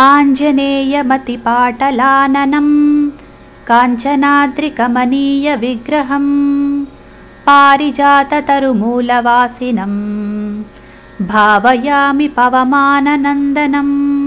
आञ्जनेयमतिपाटलाननं काञ्चनाद्रिकमनीयविग्रहं पारिजाततरुमूलवासिनं भावयामि पवमाननन्दनम्।